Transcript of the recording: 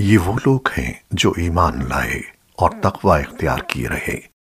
ये वो लोग हैं जो ईमान लाए और तकवा इख्तियार किए रहे।